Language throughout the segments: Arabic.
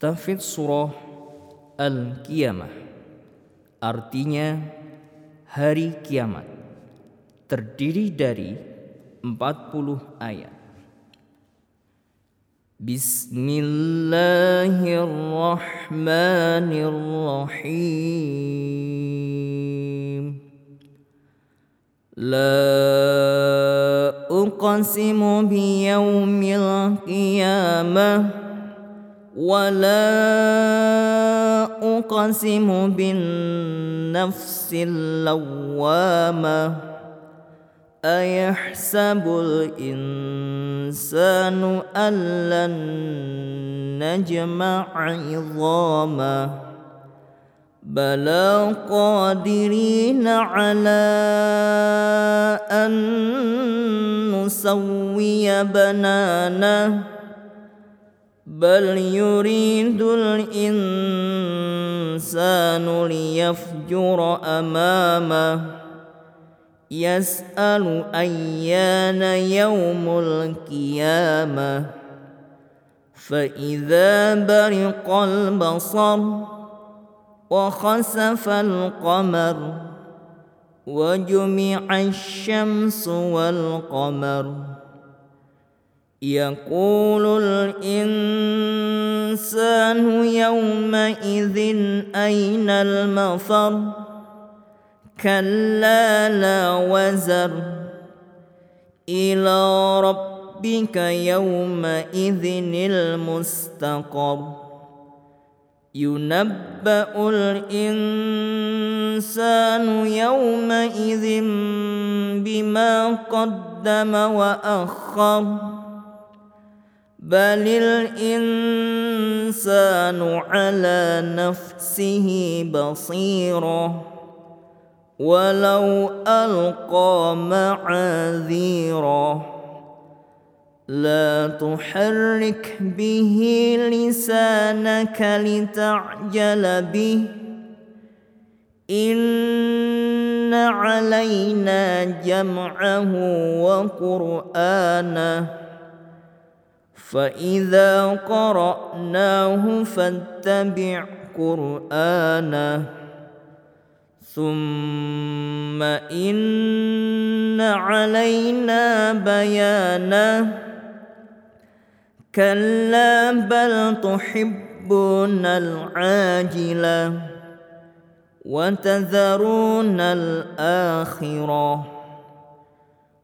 Tafid surah Al-Qiyamah artinya hari kiamat terdiri dari 40 ayat. Bismillahirrahmanirrahim. La uqsimu biyawmil qiyamah ولا أقسم بالنفس اللوامة أيحسب الإنسان أن لن نجمع عظامه بلى قادرين على أن نسوي بنانه بل يريد الإنسان ليفجر أمامه. يسأل أيان يوم القيامة. فإذا برق البصر وخسف القمر وجمع الشمس والقمر يقول الإنسان يومئذ أين المفر؟ كلا لا وزر. إلى ربك يومئذ المستقر. ينبأ الإنسان يومئذ بما قدم وأخر. بل الإنسان على نفسه بصيرة ولو ألقى معاذيره لا تحرك به لسانك لتعجل به إن علينا جمعه وقرآنه فإذا قرأناه فاتبع قرآنه ثم إن علينا بيانه كلا بل تحبون العاجلة وتذرون الآخرة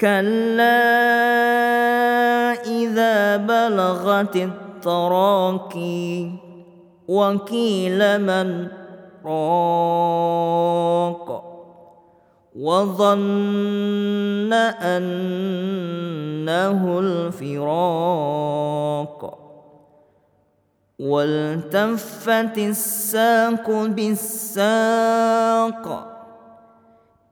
كلا إذا بلغت التراكي وكيل من راق وظن أنه الفراق والتفت الساق بالساق